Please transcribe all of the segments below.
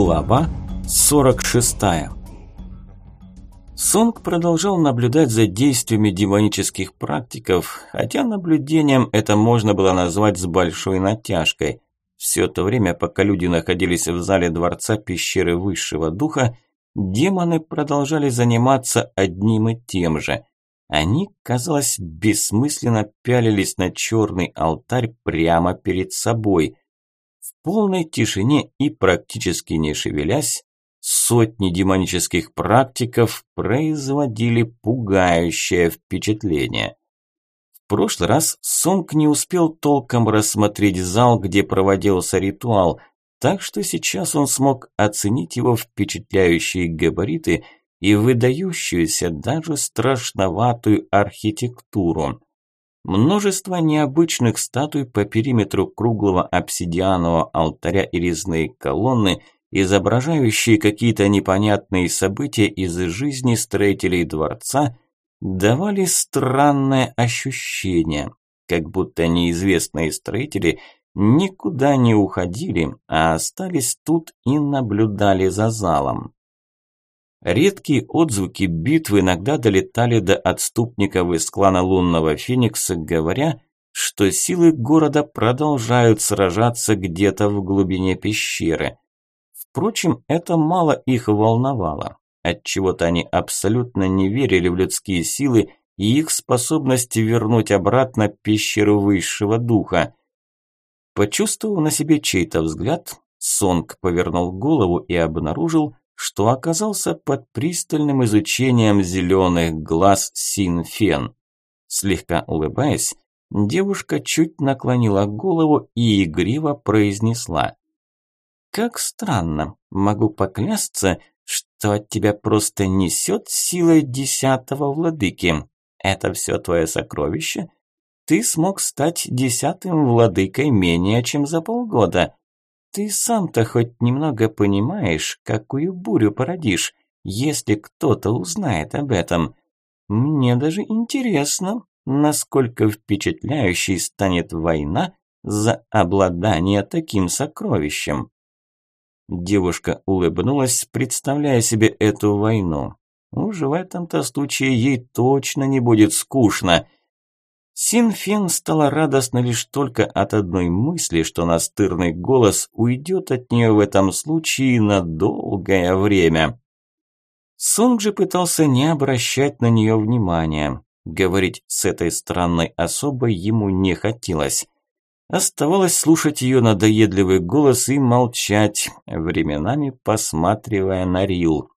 Глава 46 Сонг продолжал наблюдать за действиями демонических практиков, хотя наблюдением это можно было назвать с большой натяжкой. Все то время, пока люди находились в зале дворца пещеры высшего духа, демоны продолжали заниматься одним и тем же. Они, казалось, бессмысленно пялились на черный алтарь прямо перед собой – в полной тишине и практически не шевелясь, сотни демонических практиков производили пугающее впечатление. В прошлый раз Сонг не успел толком рассмотреть зал, где проводился ритуал, так что сейчас он смог оценить его впечатляющие габариты и выдающуюся даже страшноватую архитектуру. Множество необычных статуй по периметру круглого обсидианового алтаря и резные колонны, изображающие какие-то непонятные события из жизни строителей дворца, давали странное ощущение, как будто неизвестные строители никуда не уходили, а остались тут и наблюдали за залом. Редкие отзвуки битвы иногда долетали до отступников из клана Лунного Феникса, говоря, что силы города продолжают сражаться где-то в глубине пещеры. Впрочем, это мало их волновало. Отчего-то они абсолютно не верили в людские силы и их способности вернуть обратно пещеру высшего духа. Почувствовав на себе чей-то взгляд, Сонг повернул голову и обнаружил, что оказался под пристальным изучением зеленых глаз Синфен. Слегка улыбаясь, девушка чуть наклонила голову и игриво произнесла. «Как странно, могу поклясться, что от тебя просто несет силой десятого владыки. Это все твое сокровище? Ты смог стать десятым владыкой менее чем за полгода. Ты сам-то хоть немного понимаешь, какую бурю породишь, если кто-то узнает об этом. Мне даже интересно, насколько впечатляющей станет война за обладание таким сокровищем. Девушка улыбнулась, представляя себе эту войну. Уж в этом-то случае ей точно не будет скучно – Синфен стала радостна лишь только от одной мысли, что настырный голос уйдет от нее в этом случае на долгое время. Сонг же пытался не обращать на нее внимания. Говорить с этой странной особой ему не хотелось. Оставалось слушать ее надоедливый голос и молчать, временами посматривая на Рил.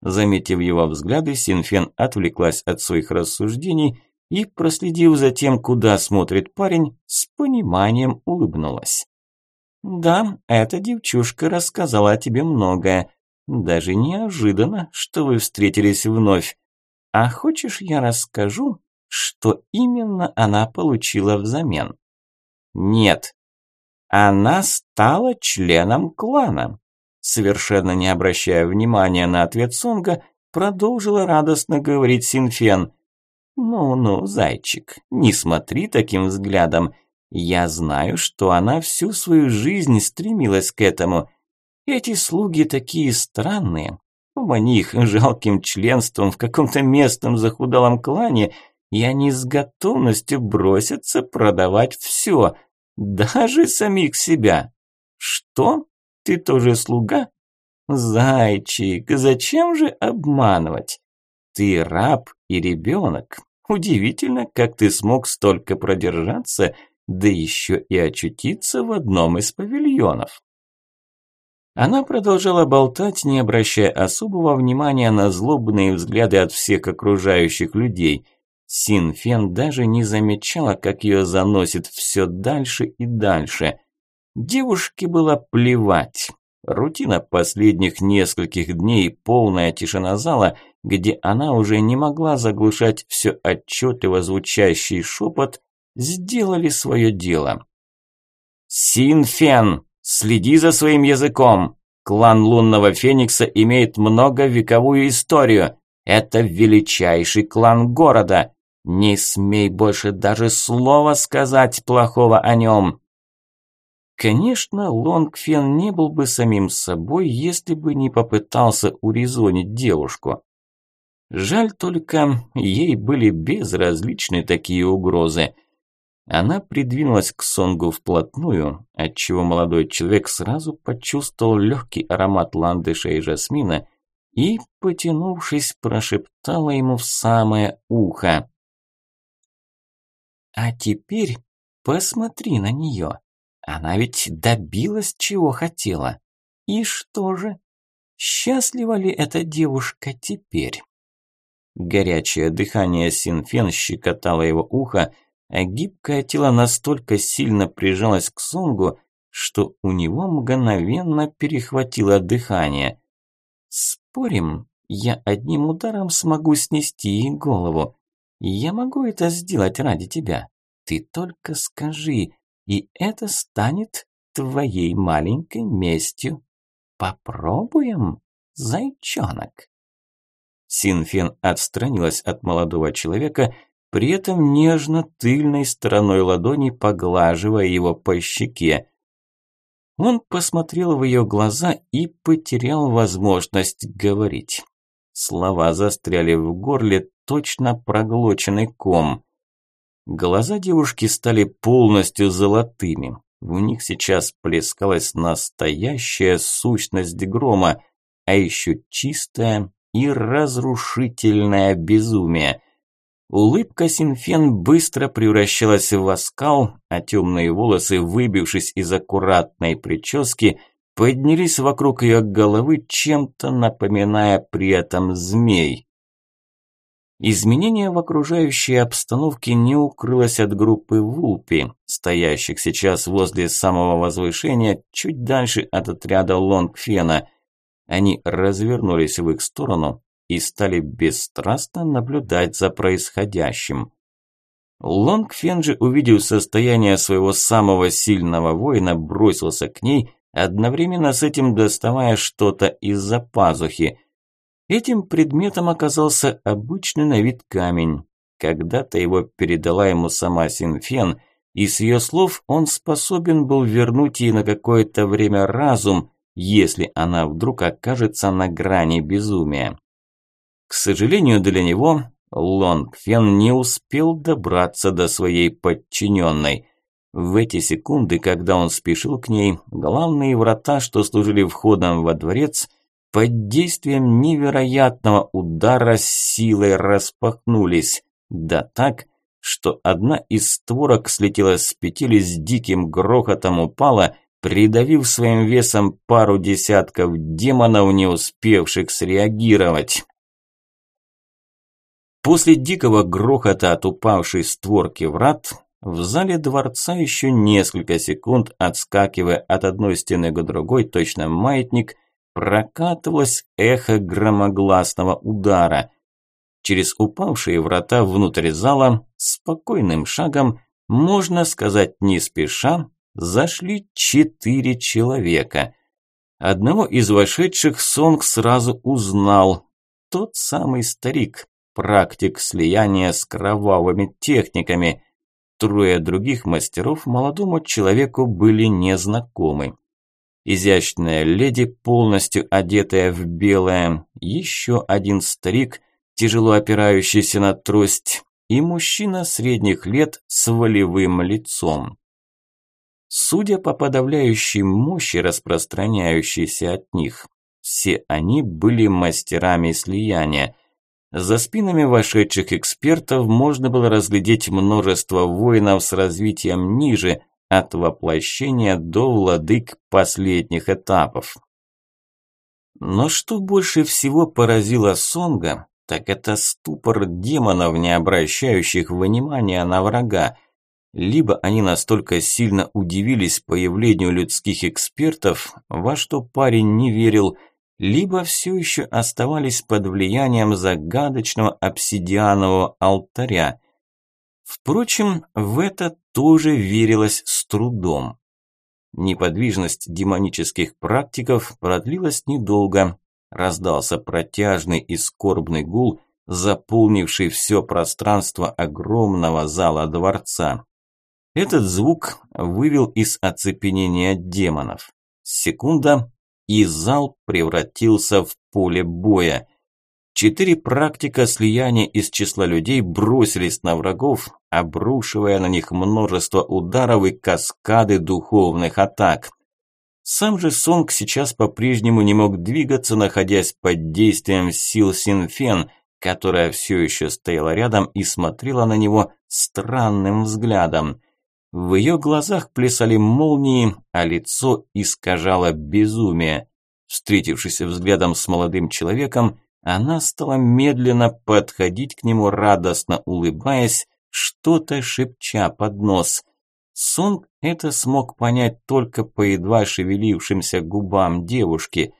Заметив его взгляды, Синфен отвлеклась от своих рассуждений и, проследив за тем, куда смотрит парень, с пониманием улыбнулась. «Да, эта девчушка рассказала о тебе многое. Даже неожиданно, что вы встретились вновь. А хочешь, я расскажу, что именно она получила взамен?» «Нет. Она стала членом клана». Совершенно не обращая внимания на ответ Сонга, продолжила радостно говорить Синфен – «Ну-ну, зайчик, не смотри таким взглядом. Я знаю, что она всю свою жизнь стремилась к этому. Эти слуги такие странные. Умани их жалким членством в каком-то местном захудалом клане, и они с готовностью бросятся продавать все, даже самих себя. Что? Ты тоже слуга? Зайчик, зачем же обманывать? Ты раб и ребенок, Удивительно, как ты смог столько продержаться, да еще и очутиться в одном из павильонов. Она продолжала болтать, не обращая особого внимания на злобные взгляды от всех окружающих людей. Син Фен даже не замечала, как ее заносит все дальше и дальше. Девушке было плевать. Рутина последних нескольких дней, полная тишина зала – где она уже не могла заглушать все отчетливо звучащий шепот, сделали свое дело. «Синфен, следи за своим языком! Клан Лунного Феникса имеет многовековую историю. Это величайший клан города. Не смей больше даже слова сказать плохого о нем!» Конечно, Лонгфен не был бы самим собой, если бы не попытался урезонить девушку. Жаль только, ей были безразличны такие угрозы. Она придвинулась к Сонгу вплотную, отчего молодой человек сразу почувствовал легкий аромат ландыша и жасмина и, потянувшись, прошептала ему в самое ухо. «А теперь посмотри на нее. Она ведь добилась, чего хотела. И что же? Счастлива ли эта девушка теперь? Горячее дыхание Синфен щекотало его ухо, а гибкое тело настолько сильно прижалось к Сонгу, что у него мгновенно перехватило дыхание. «Спорим, я одним ударом смогу снести ей голову. Я могу это сделать ради тебя. Ты только скажи, и это станет твоей маленькой местью. Попробуем, зайчонок?» Синфен отстранилась от молодого человека, при этом нежно тыльной стороной ладони поглаживая его по щеке. Он посмотрел в ее глаза и потерял возможность говорить. Слова застряли в горле, точно проглоченный ком. Глаза девушки стали полностью золотыми. В них сейчас плескалась настоящая сущность грома, а еще чистое и разрушительное безумие. Улыбка Синфен быстро превращалась в оскал, а темные волосы, выбившись из аккуратной прически, поднялись вокруг ее головы, чем-то напоминая при этом змей. Изменение в окружающей обстановке не укрылось от группы Вулпи, стоящих сейчас возле самого возвышения, чуть дальше от отряда Лонгфена. Они развернулись в их сторону и стали бесстрастно наблюдать за происходящим. Лонгфен же, увидев состояние своего самого сильного воина, бросился к ней, одновременно с этим доставая что-то из-за пазухи – Этим предметом оказался обычный на вид камень. Когда-то его передала ему сама Синфен, и с ее слов он способен был вернуть ей на какое-то время разум, если она вдруг окажется на грани безумия. К сожалению для него, Лонгфен не успел добраться до своей подчиненной. В эти секунды, когда он спешил к ней, главные врата, что служили входом во дворец, под действием невероятного удара силой распахнулись. Да так, что одна из створок слетела с петель с диким грохотом упала, придавив своим весом пару десятков демонов, не успевших среагировать. После дикого грохота от упавшей створки врат, в зале дворца еще несколько секунд, отскакивая от одной стены к другой, точно маятник – прокатывалось эхо громогласного удара. Через упавшие врата внутрь зала спокойным шагом, можно сказать не спеша, зашли четыре человека. Одного из вошедших Сонг сразу узнал. Тот самый старик, практик слияния с кровавыми техниками. Трое других мастеров молодому человеку были незнакомы изящная леди, полностью одетая в белое, еще один старик, тяжело опирающийся на трость, и мужчина средних лет с волевым лицом. Судя по подавляющей мощи, распространяющейся от них, все они были мастерами слияния. За спинами вошедших экспертов можно было разглядеть множество воинов с развитием ниже, от воплощения до владык последних этапов. Но что больше всего поразило Сонга, так это ступор демонов, не обращающих внимания на врага. Либо они настолько сильно удивились появлению людских экспертов, во что парень не верил, либо все еще оставались под влиянием загадочного обсидианового алтаря. Впрочем, в это тоже верилось с трудом. Неподвижность демонических практиков продлилась недолго. Раздался протяжный и скорбный гул, заполнивший все пространство огромного зала дворца. Этот звук вывел из оцепенения демонов. Секунда, и зал превратился в поле боя. Четыре практика слияния из числа людей бросились на врагов, обрушивая на них множество ударов и каскады духовных атак. Сам же Сонг сейчас по-прежнему не мог двигаться, находясь под действием сил Синфен, которая все еще стояла рядом и смотрела на него странным взглядом. В ее глазах плясали молнии, а лицо искажало безумие. Встретившись взглядом с молодым человеком, она стала медленно подходить к нему, радостно улыбаясь, что-то шепча под нос. Сонг это смог понять только по едва шевелившимся губам девушки.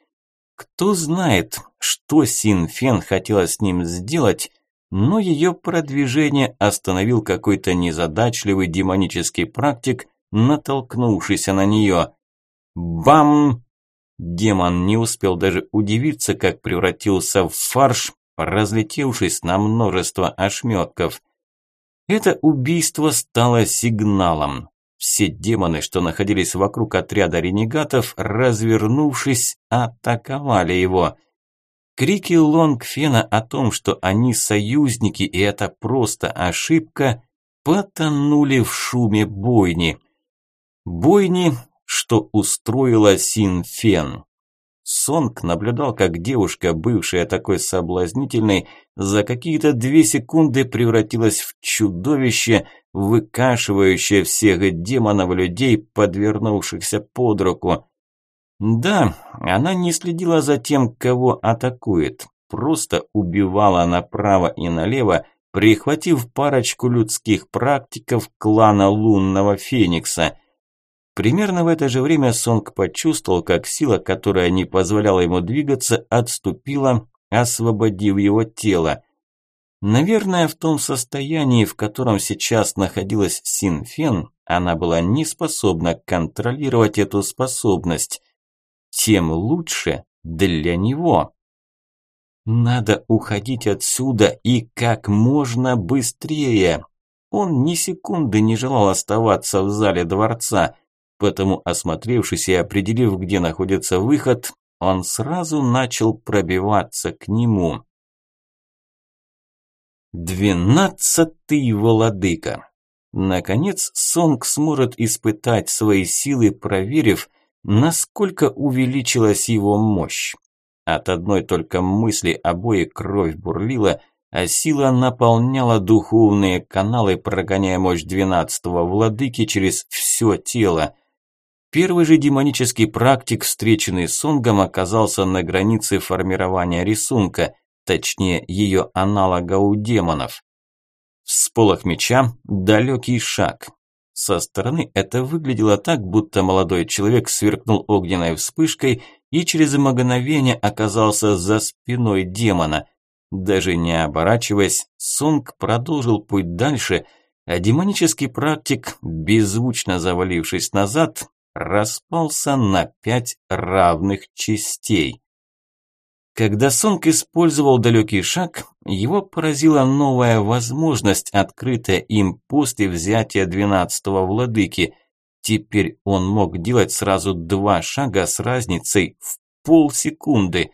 Кто знает, что Син Фен хотела с ним сделать, но ее продвижение остановил какой-то незадачливый демонический практик, натолкнувшийся на нее. Бам! Демон не успел даже удивиться, как превратился в фарш, разлетевшись на множество ошметков. Это убийство стало сигналом. Все демоны, что находились вокруг отряда ренегатов, развернувшись, атаковали его – Крики Лонгфена о том, что они союзники и это просто ошибка, потонули в шуме бойни. Бойни, что устроила Син Фен. Сонг наблюдал, как девушка, бывшая такой соблазнительной, за какие-то две секунды превратилась в чудовище, выкашивающее всех демонов людей, подвернувшихся под руку. Да, она не следила за тем, кого атакует, просто убивала направо и налево, прихватив парочку людских практиков клана лунного феникса. Примерно в это же время Сонг почувствовал, как сила, которая не позволяла ему двигаться, отступила, освободив его тело. Наверное, в том состоянии, в котором сейчас находилась Синфен, она была не способна контролировать эту способность тем лучше для него. Надо уходить отсюда и как можно быстрее. Он ни секунды не желал оставаться в зале дворца, потому, осмотревшись и определив, где находится выход, он сразу начал пробиваться к нему. Двенадцатый владыка. Наконец Сонг сможет испытать свои силы, проверив, насколько увеличилась его мощь. От одной только мысли обои кровь бурлила, а сила наполняла духовные каналы, прогоняя мощь двенадцатого владыки через все тело. Первый же демонический практик, встреченный Сонгом, оказался на границе формирования рисунка, точнее ее аналога у демонов. Всполох меча, далекий шаг, со стороны это выглядело так, будто молодой человек сверкнул огненной вспышкой и через мгновение оказался за спиной демона. Даже не оборачиваясь, Сунг продолжил путь дальше, а демонический практик, беззвучно завалившись назад, распался на пять равных частей. Когда Сонг использовал далекий шаг, его поразила новая возможность, открытая им после взятия двенадцатого владыки. Теперь он мог делать сразу два шага с разницей в полсекунды.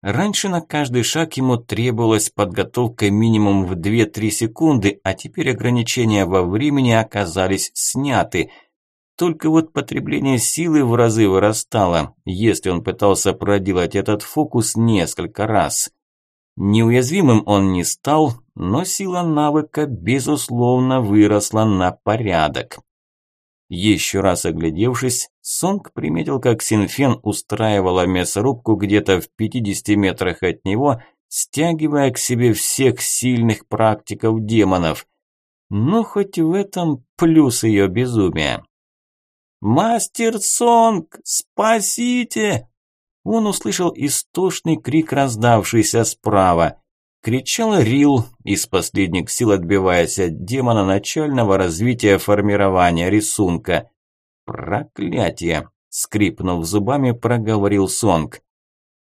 Раньше на каждый шаг ему требовалась подготовка минимум в 2-3 секунды, а теперь ограничения во времени оказались сняты – только вот потребление силы в разы вырастало, если он пытался проделать этот фокус несколько раз. Неуязвимым он не стал, но сила навыка, безусловно, выросла на порядок. Еще раз оглядевшись, Сонг приметил, как Синфен устраивала мясорубку где-то в 50 метрах от него, стягивая к себе всех сильных практиков демонов. Но хоть в этом плюс ее безумия. «Мастер Сонг, спасите!» Он услышал истошный крик, раздавшийся справа. Кричал Рил, из последних сил отбиваясь от демона начального развития формирования рисунка. «Проклятие!» – скрипнув зубами, проговорил Сонг.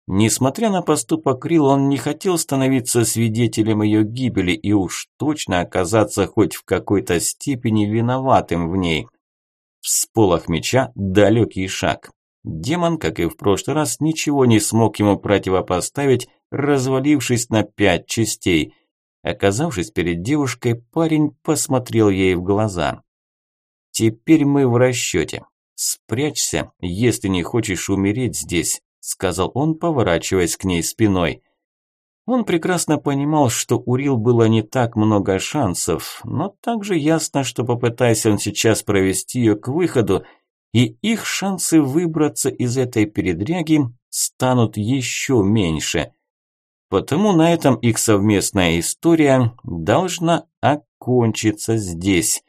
Несмотря на поступок Рил, он не хотел становиться свидетелем ее гибели и уж точно оказаться хоть в какой-то степени виноватым в ней. Всполох меча – далекий шаг. Демон, как и в прошлый раз, ничего не смог ему противопоставить, развалившись на пять частей. Оказавшись перед девушкой, парень посмотрел ей в глаза. «Теперь мы в расчете. Спрячься, если не хочешь умереть здесь сказал он, поворачиваясь к ней спиной. Он прекрасно понимал, что у Рил было не так много шансов, но также ясно, что попытаясь он сейчас провести ее к выходу, и их шансы выбраться из этой передряги станут еще меньше. Потому на этом их совместная история должна окончиться здесь.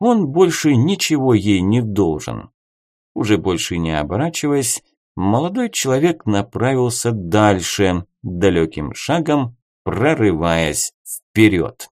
Он больше ничего ей не должен. Уже больше не оборачиваясь, молодой человек направился дальше, далеким шагом прорываясь вперед.